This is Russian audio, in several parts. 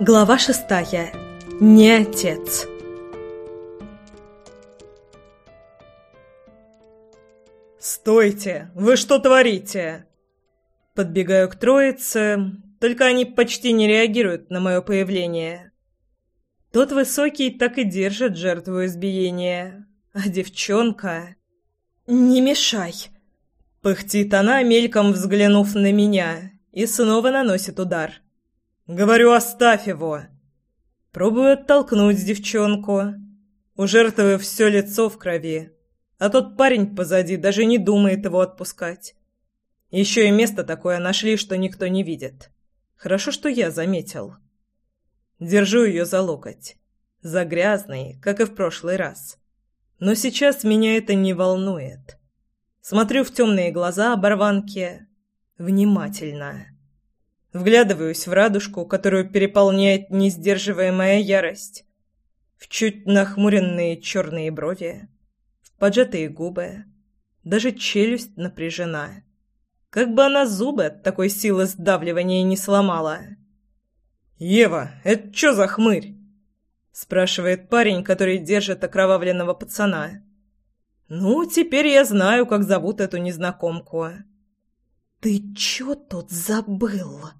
Глава шестая. Не отец. «Стойте! Вы что творите?» Подбегаю к троице, только они почти не реагируют на мое появление. Тот высокий так и держит жертву избиения, а девчонка... «Не мешай!» Пыхтит она, мельком взглянув на меня, и снова наносит удар. «Говорю, оставь его!» Пробую оттолкнуть девчонку. У жертвы все лицо в крови, а тот парень позади даже не думает его отпускать. Еще и место такое нашли, что никто не видит. Хорошо, что я заметил. Держу ее за локоть. За грязный, как и в прошлый раз. Но сейчас меня это не волнует. Смотрю в темные глаза оборванки. Внимательно. Вглядываюсь в радужку, которую переполняет несдерживаемая ярость. В чуть нахмуренные черные брови. В поджатые губы. Даже челюсть напряжена. Как бы она зубы от такой силы сдавливания не сломала. «Ева, это что за хмырь?» спрашивает парень, который держит окровавленного пацана. «Ну, теперь я знаю, как зовут эту незнакомку». «Ты чё тут забыл?»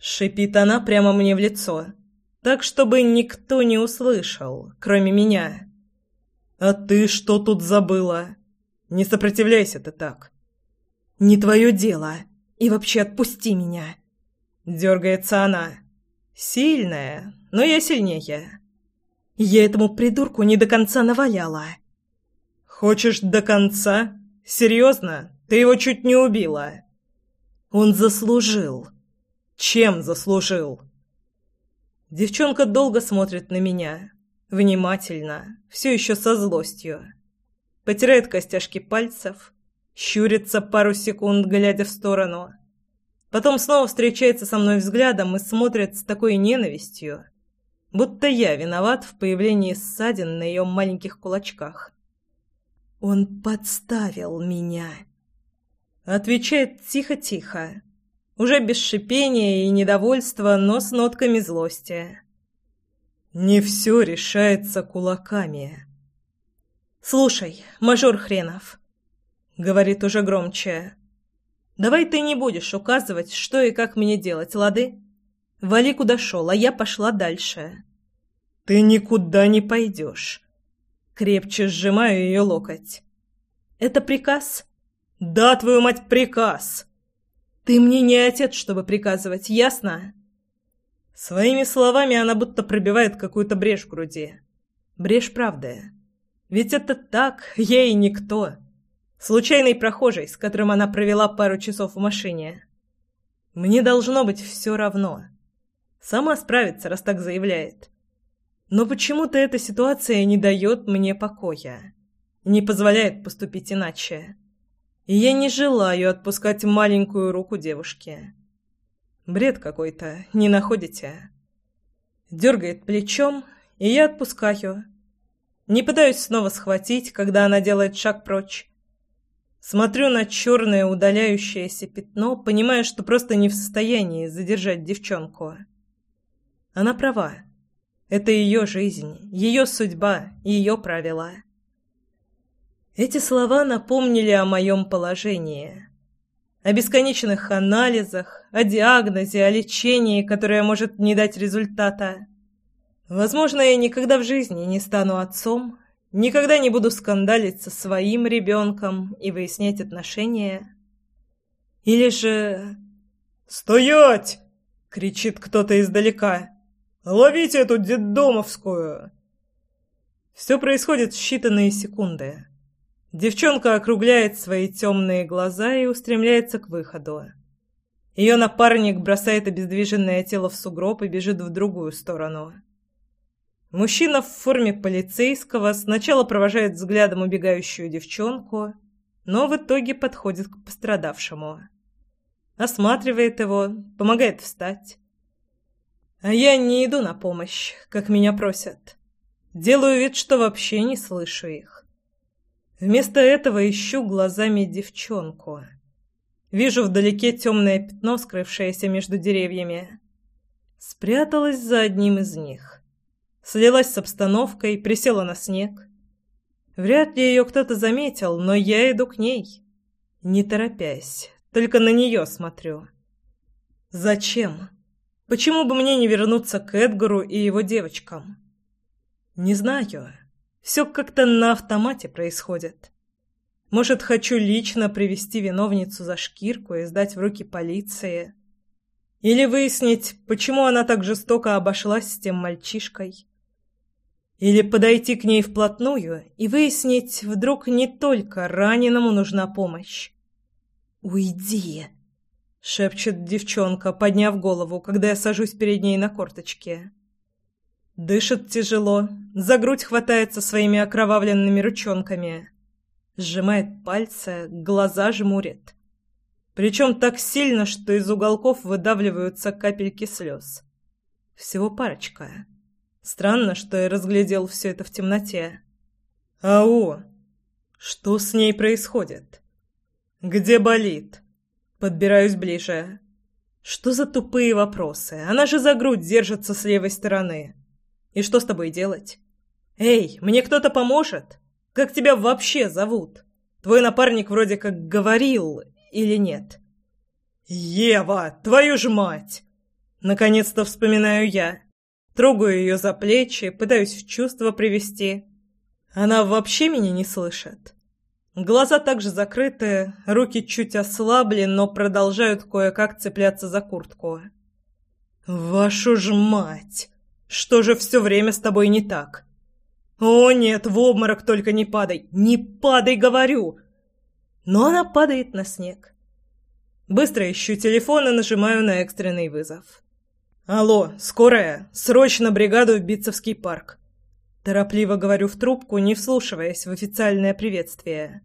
Шипит она прямо мне в лицо, так, чтобы никто не услышал, кроме меня. «А ты что тут забыла? Не сопротивляйся ты так». «Не твое дело. И вообще отпусти меня». Дергается она. Сильная, но я сильнее. Я этому придурку не до конца наваляла. Хочешь до конца? Серьезно? Ты его чуть не убила. Он заслужил. Чем заслужил? Девчонка долго смотрит на меня. Внимательно, все еще со злостью. Потирает костяшки пальцев, щурится пару секунд, глядя в сторону. Потом снова встречается со мной взглядом и смотрит с такой ненавистью, будто я виноват в появлении ссадин на ее маленьких кулачках. «Он подставил меня», — отвечает тихо-тихо, уже без шипения и недовольства, но с нотками злости. Не все решается кулаками. «Слушай, мажор хренов», — говорит уже громче, — «давай ты не будешь указывать, что и как мне делать, лады? Вали куда шел, а я пошла дальше». «Ты никуда не пойдешь». Крепче сжимаю ее локоть. «Это приказ?» «Да, твою мать, приказ!» Ты мне не отец, чтобы приказывать, ясно? Своими словами она будто пробивает какую-то брешь в груди. Брешь правды. Ведь это так, я и никто. Случайный прохожий, с которым она провела пару часов в машине. Мне должно быть все равно. Сама справится, раз так заявляет. Но почему-то эта ситуация не дает мне покоя. Не позволяет поступить иначе я не желаю отпускать маленькую руку девушки. Бред какой-то, не находите? Дергает плечом, и я отпускаю. Не пытаюсь снова схватить, когда она делает шаг прочь. Смотрю на черное удаляющееся пятно, понимая, что просто не в состоянии задержать девчонку. Она права. Это ее жизнь, ее судьба, ее правила. Эти слова напомнили о моем положении. О бесконечных анализах, о диагнозе, о лечении, которое может не дать результата. Возможно, я никогда в жизни не стану отцом, никогда не буду скандалить со своим ребенком и выяснять отношения. Или же... «Стоять!» — кричит кто-то издалека. «Ловите эту детдомовскую!» Все происходит в считанные секунды. Девчонка округляет свои темные глаза и устремляется к выходу. Ее напарник бросает обездвиженное тело в сугроб и бежит в другую сторону. Мужчина в форме полицейского сначала провожает взглядом убегающую девчонку, но в итоге подходит к пострадавшему. Осматривает его, помогает встать. А я не иду на помощь, как меня просят. Делаю вид, что вообще не слышу их. Вместо этого ищу глазами девчонку. Вижу вдалеке темное пятно, скрывшееся между деревьями. Спряталась за одним из них. Слилась с обстановкой, присела на снег. Вряд ли ее кто-то заметил, но я иду к ней. Не торопясь, только на нее смотрю. Зачем? Почему бы мне не вернуться к Эдгару и его девочкам? Не знаю. Все как-то на автомате происходит. Может, хочу лично привести виновницу за шкирку и сдать в руки полиции. Или выяснить, почему она так жестоко обошлась с тем мальчишкой. Или подойти к ней вплотную и выяснить, вдруг не только раненому нужна помощь. «Уйди!» — шепчет девчонка, подняв голову, когда я сажусь перед ней на корточке. Дышит тяжело, за грудь хватается своими окровавленными ручонками. Сжимает пальцы, глаза жмурит. Причем так сильно, что из уголков выдавливаются капельки слез. Всего парочка. Странно, что я разглядел все это в темноте. «Ау! Что с ней происходит? Где болит?» Подбираюсь ближе. «Что за тупые вопросы? Она же за грудь держится с левой стороны. И что с тобой делать? Эй, мне кто-то поможет? Как тебя вообще зовут? Твой напарник вроде как говорил или нет?» «Ева, твою ж мать!» Наконец-то вспоминаю я. Трогаю ее за плечи, пытаюсь в чувство привести. Она вообще меня не слышит. Глаза также закрыты, руки чуть ослабли, но продолжают кое-как цепляться за куртку. «Вашу ж мать! Что же все время с тобой не так?» «О нет, в обморок только не падай! Не падай, говорю!» Но она падает на снег. Быстро ищу телефон и нажимаю на экстренный вызов. «Алло, скорая! Срочно бригаду в Битцевский парк!» Торопливо говорю в трубку, не вслушиваясь в официальное приветствие.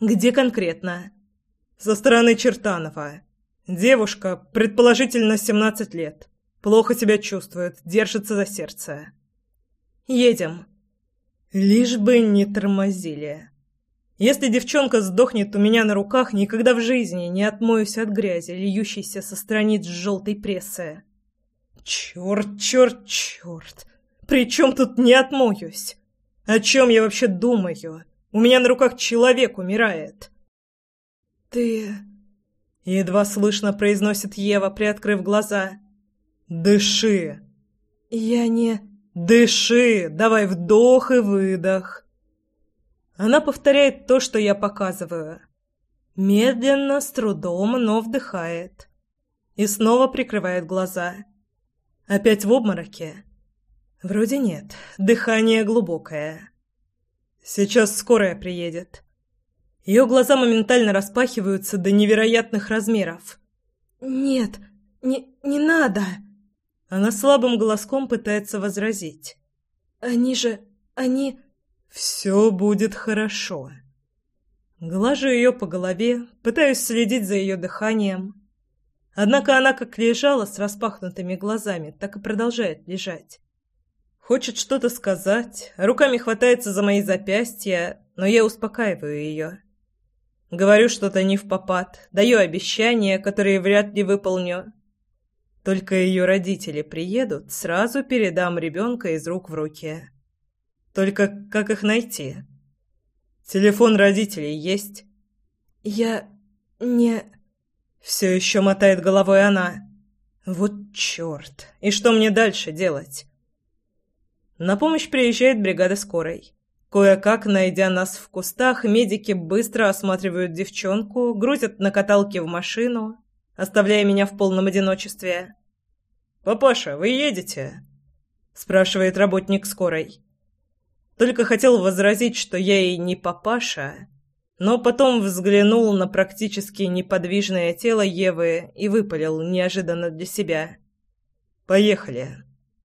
«Где конкретно?» «Со стороны Чертанова. Девушка, предположительно 17 лет. Плохо себя чувствует, держится за сердце». «Едем». Лишь бы не тормозили. Если девчонка сдохнет у меня на руках, никогда в жизни не отмоюсь от грязи, льющейся со страниц желтой прессы. Черт, черт, черт. При чем тут не отмоюсь? О чем я вообще думаю? У меня на руках человек умирает. Ты... Едва слышно произносит Ева, приоткрыв глаза. Дыши. Я не... Дыши. Давай вдох и выдох. Она повторяет то, что я показываю. Медленно, с трудом, но вдыхает. И снова прикрывает глаза. Опять в обмороке? Вроде нет. Дыхание глубокое. Сейчас скорая приедет. Ее глаза моментально распахиваются до невероятных размеров. «Нет, не, не надо!» Она слабым голоском пытается возразить. «Они же... они...» «Все будет хорошо». Глажу ее по голове, пытаюсь следить за ее дыханием. Однако она как лежала с распахнутыми глазами, так и продолжает лежать. Хочет что-то сказать, руками хватается за мои запястья, но я успокаиваю ее. Говорю что-то не в попад, даю обещания, которые вряд ли выполню. Только ее родители приедут, сразу передам ребенка из рук в руки. Только как их найти? Телефон родителей есть? Я не... Все еще мотает головой она. Вот черт! И что мне дальше делать? На помощь приезжает бригада скорой. Кое-как, найдя нас в кустах, медики быстро осматривают девчонку, грузят на каталке в машину, оставляя меня в полном одиночестве. «Папаша, вы едете?» – спрашивает работник скорой. Только хотел возразить, что я ей не папаша, но потом взглянул на практически неподвижное тело Евы и выпалил неожиданно для себя. «Поехали!»